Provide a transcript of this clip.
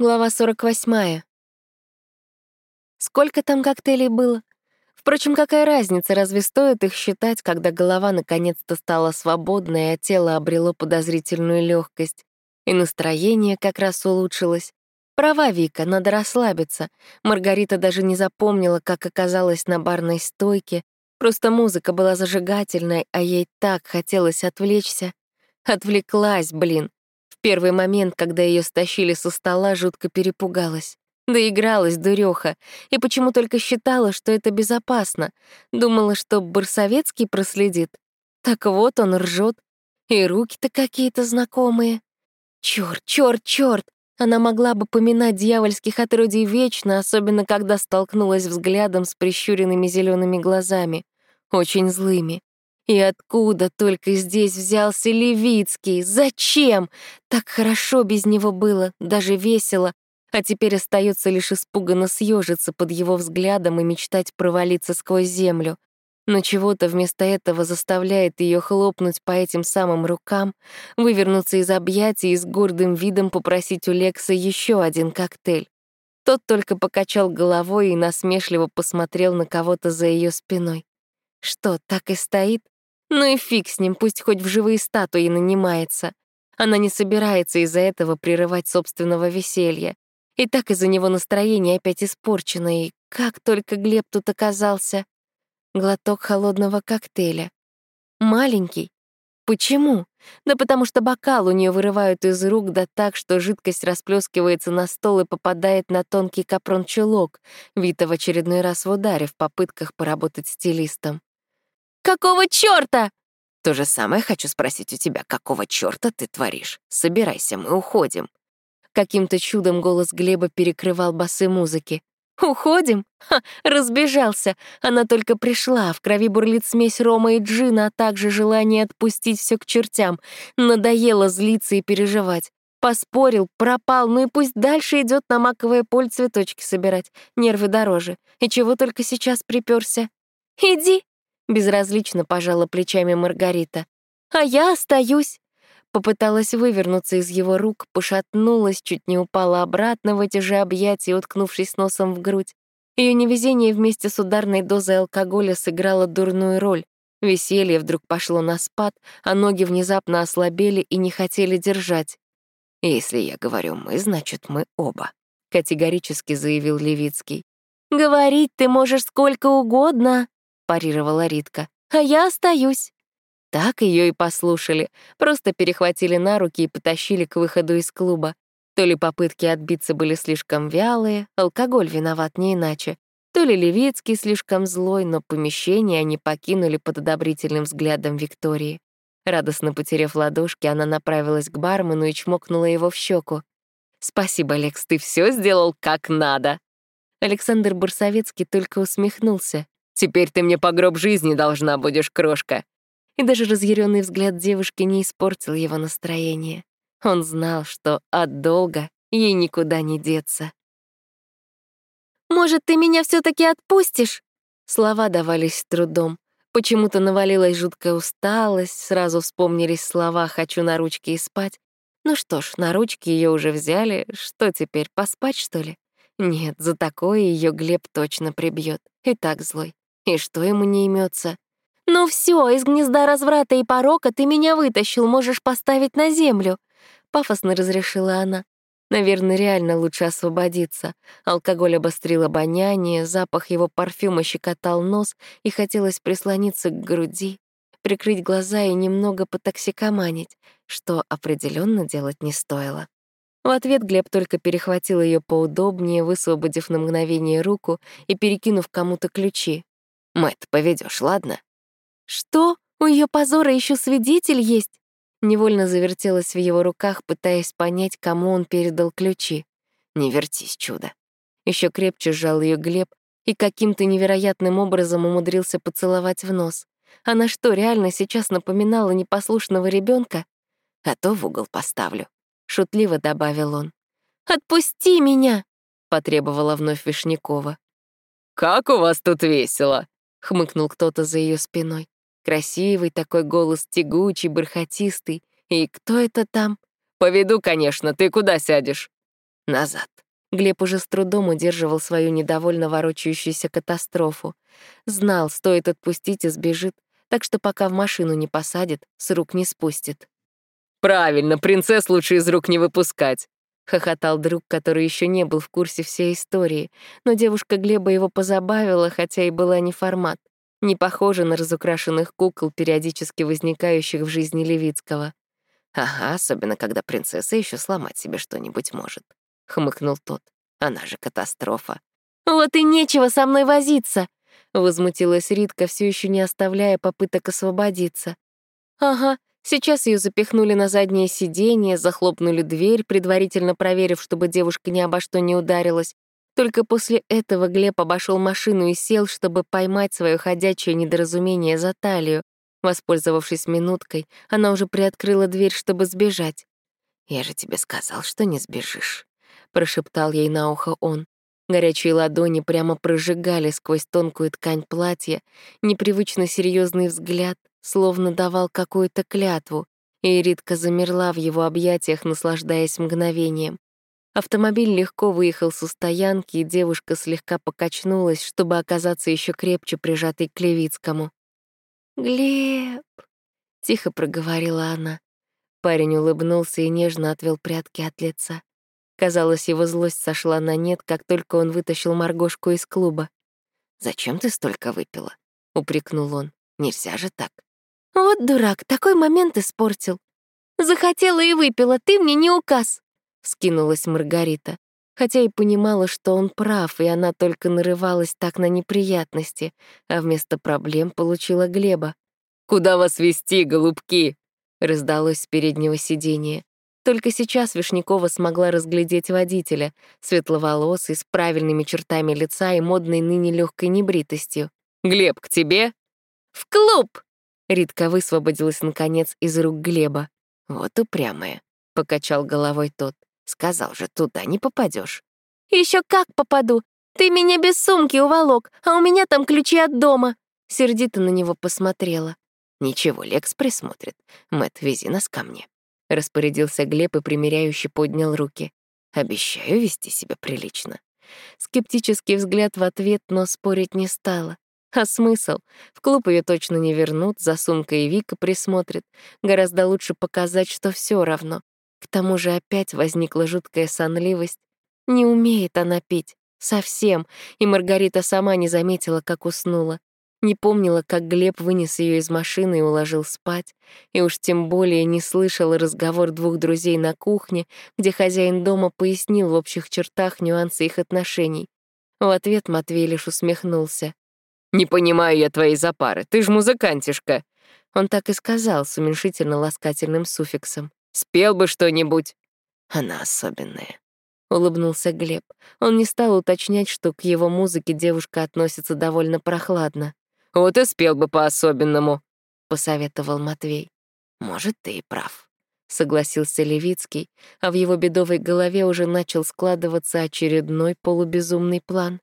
Глава 48. Сколько там коктейлей было? Впрочем, какая разница, разве стоит их считать, когда голова наконец-то стала свободной, а тело обрело подозрительную легкость, и настроение как раз улучшилось. Права Вика, надо расслабиться. Маргарита даже не запомнила, как оказалась на барной стойке. Просто музыка была зажигательной, а ей так хотелось отвлечься. Отвлеклась, блин первый момент, когда ее стащили со стола, жутко перепугалась. Доигралась дуреха, и почему только считала, что это безопасно. Думала, что Барсовецкий проследит. Так вот он ржет, и руки-то какие-то знакомые. Черт, черт, черт! Она могла бы поминать дьявольских отродий вечно, особенно когда столкнулась взглядом с прищуренными зелеными глазами, очень злыми. И откуда только здесь взялся Левицкий? Зачем? Так хорошо без него было, даже весело. А теперь остается лишь испуганно съежиться под его взглядом и мечтать провалиться сквозь землю. Но чего-то вместо этого заставляет ее хлопнуть по этим самым рукам, вывернуться из объятий и с гордым видом попросить у Лекса еще один коктейль. Тот только покачал головой и насмешливо посмотрел на кого-то за ее спиной. Что, так и стоит? Ну и фиг с ним, пусть хоть в живые статуи нанимается. Она не собирается из-за этого прерывать собственного веселья. И так из-за него настроение опять испорчено, и как только Глеб тут оказался. Глоток холодного коктейля. Маленький. Почему? Да потому что бокал у нее вырывают из рук, да так, что жидкость расплескивается на стол и попадает на тонкий капрон-чулок, вито в очередной раз в ударе в попытках поработать стилистом. Какого чёрта?» То же самое хочу спросить у тебя, какого чёрта ты творишь? Собирайся, мы уходим. Каким-то чудом голос Глеба перекрывал басы музыки. «Уходим? Ха, разбежался. Она только пришла, в крови бурлит смесь рома и джина, а также желание отпустить все к чертям. Надоело злиться и переживать. Поспорил, пропал, ну и пусть дальше идет на маковое поле цветочки собирать. Нервы дороже. И чего только сейчас приперся. «Иди!» Безразлично пожала плечами Маргарита. «А я остаюсь!» Попыталась вывернуться из его рук, пошатнулась, чуть не упала обратно в эти же объятия, уткнувшись носом в грудь. Ее невезение вместе с ударной дозой алкоголя сыграло дурную роль. Веселье вдруг пошло на спад, а ноги внезапно ослабели и не хотели держать. «Если я говорю «мы», значит, мы оба», — категорически заявил Левицкий. «Говорить ты можешь сколько угодно», парировала Ритка. «А я остаюсь». Так ее и послушали, просто перехватили на руки и потащили к выходу из клуба. То ли попытки отбиться были слишком вялые, алкоголь виноват не иначе, то ли Левицкий слишком злой, но помещение они покинули под одобрительным взглядом Виктории. Радостно потеряв ладошки, она направилась к бармену и чмокнула его в щеку. «Спасибо, Алекс, ты все сделал как надо!» Александр Бурсовецкий только усмехнулся. Теперь ты мне по гроб жизни должна будешь, крошка». И даже разъяренный взгляд девушки не испортил его настроение. Он знал, что от долга ей никуда не деться. «Может, ты меня все таки отпустишь?» Слова давались с трудом. Почему-то навалилась жуткая усталость, сразу вспомнились слова «хочу на ручке и спать». Ну что ж, на ручки ее уже взяли, что теперь, поспать, что ли? Нет, за такое ее Глеб точно прибьет. И так злой. И что ему не имется? «Ну все, из гнезда разврата и порока ты меня вытащил, можешь поставить на землю», — пафосно разрешила она. Наверное, реально лучше освободиться. Алкоголь обострил обоняние, запах его парфюма щекотал нос, и хотелось прислониться к груди, прикрыть глаза и немного потоксикоманить, что определенно делать не стоило. В ответ Глеб только перехватил ее поудобнее, высвободив на мгновение руку и перекинув кому-то ключи. Мэт, поведешь, ладно? Что? У ее позора еще свидетель есть? Невольно завертелась в его руках, пытаясь понять, кому он передал ключи. Не вертись, чудо. Еще крепче сжал ее Глеб и каким-то невероятным образом умудрился поцеловать в нос. Она что, реально сейчас напоминала непослушного ребенка? А то в угол поставлю. Шутливо добавил он. «Отпусти меня!» — потребовала вновь Вишнякова. «Как у вас тут весело!» — хмыкнул кто-то за ее спиной. Красивый такой голос, тягучий, бархатистый. И кто это там? «Поведу, конечно, ты куда сядешь?» Назад. Глеб уже с трудом удерживал свою недовольно ворочающуюся катастрофу. Знал, стоит отпустить и сбежит, так что пока в машину не посадит, с рук не спустит. «Правильно, принцесс лучше из рук не выпускать», — хохотал друг, который еще не был в курсе всей истории, но девушка Глеба его позабавила, хотя и была не формат, не похожа на разукрашенных кукол, периодически возникающих в жизни Левицкого. «Ага, особенно когда принцесса еще сломать себе что-нибудь может», — хмыкнул тот. «Она же катастрофа». «Вот и нечего со мной возиться!» — возмутилась Ритка, все еще не оставляя попыток освободиться. «Ага, сейчас ее запихнули на заднее сиденье, захлопнули дверь, предварительно проверив, чтобы девушка ни обо что не ударилась. Только после этого Глеб обошел машину и сел, чтобы поймать свое ходячее недоразумение за талию. Воспользовавшись минуткой, она уже приоткрыла дверь, чтобы сбежать. «Я же тебе сказал, что не сбежишь», — прошептал ей на ухо он. Горячие ладони прямо прожигали сквозь тонкую ткань платья, непривычно серьезный взгляд, словно давал какую-то клятву, и Ритка замерла в его объятиях, наслаждаясь мгновением. Автомобиль легко выехал со стоянки, и девушка слегка покачнулась, чтобы оказаться еще крепче прижатой к Левицкому. «Глеб!» — тихо проговорила она. Парень улыбнулся и нежно отвел прятки от лица. Казалось, его злость сошла на нет, как только он вытащил Маргошку из клуба. «Зачем ты столько выпила?» — упрекнул он. «Нельзя же так». «Вот дурак, такой момент испортил. Захотела и выпила, ты мне не указ», — скинулась Маргарита. Хотя и понимала, что он прав, и она только нарывалась так на неприятности, а вместо проблем получила Глеба. «Куда вас вести, голубки?» — раздалось с переднего сиденья. Только сейчас Вишнякова смогла разглядеть водителя, светловолосый, с правильными чертами лица и модной ныне легкой небритостью. «Глеб, к тебе?» «В клуб!» Ритка высвободилась, наконец, из рук Глеба. «Вот упрямая», — покачал головой тот. «Сказал же, туда не попадешь. Еще как попаду! Ты меня без сумки уволок, а у меня там ключи от дома!» Сердито на него посмотрела. «Ничего, Лекс присмотрит. Мэт, вези нас ко мне». Распорядился Глеб и примиряюще поднял руки. «Обещаю вести себя прилично». Скептический взгляд в ответ, но спорить не стала. А смысл? В клуб ее точно не вернут, за сумкой Вика присмотрит. Гораздо лучше показать, что все равно. К тому же опять возникла жуткая сонливость. Не умеет она пить. Совсем. И Маргарита сама не заметила, как уснула. Не помнила, как Глеб вынес ее из машины и уложил спать, и уж тем более не слышала разговор двух друзей на кухне, где хозяин дома пояснил в общих чертах нюансы их отношений. В ответ Матвей лишь усмехнулся. «Не понимаю я твоей запары, ты ж музыкантишка!» Он так и сказал с уменьшительно-ласкательным суффиксом. «Спел бы что-нибудь!» «Она особенная», — улыбнулся Глеб. Он не стал уточнять, что к его музыке девушка относится довольно прохладно. Вот и спел бы по-особенному», — посоветовал Матвей. «Может, ты и прав», — согласился Левицкий, а в его бедовой голове уже начал складываться очередной полубезумный план.